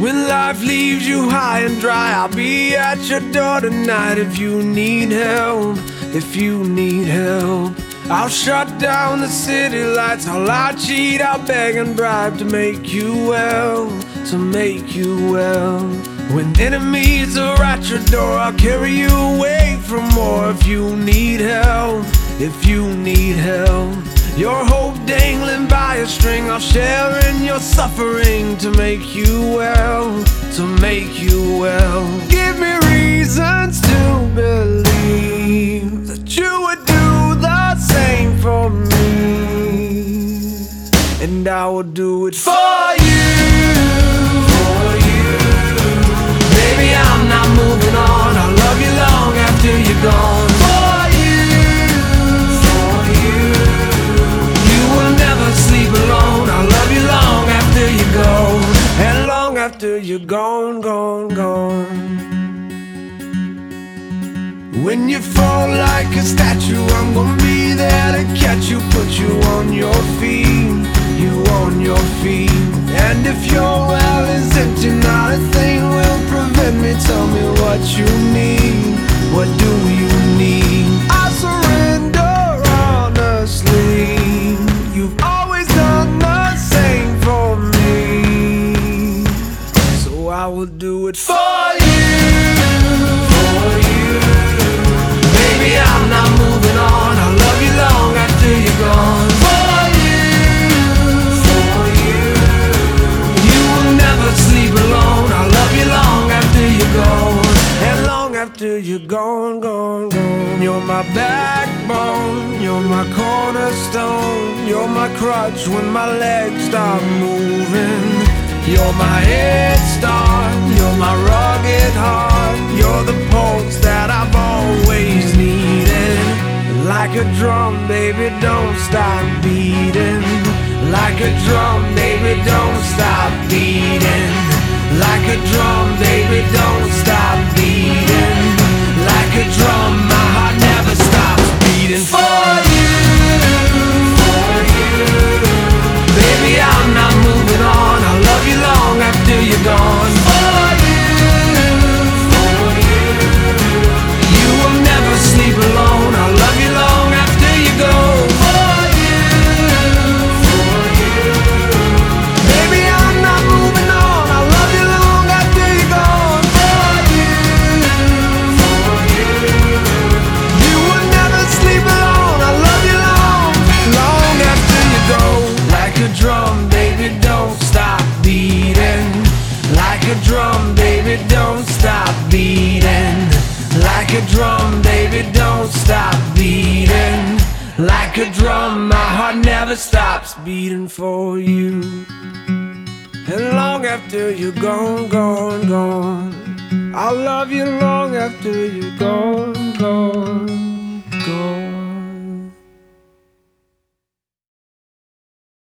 When life leaves you high and dry, I'll be at your door tonight if you need help. If you need help, I'll shut down the city lights. I'll lie, cheat, I'll beg and bribe to make you well, to make you well. When enemies are at your door, I'll carry you away from more if you need help. If you need help. Your hope dangling by a string, I'll share in your suffering to make you well, to make you well. Give me reasons to believe that you would do the same for me, and I will do it for you. For you. Baby, I'm not moving on. After you're gone, gone, gone. When you fall like a statue, I'm gonna be there to after you're gone, gone, gone. You're my backbone. You're my cornerstone. You're my crutch when my legs stop moving. You're my head start. You're my rugged heart. You're the pulse that I've always needed. Like a drum, baby, don't stop beating. Like a drum, baby, don't stop beating. Like a drum, baby, don't stop drum, Like a drum, my heart never stops beating for you. And long after you're gone, gone, gone. I'll love you long after you're gone.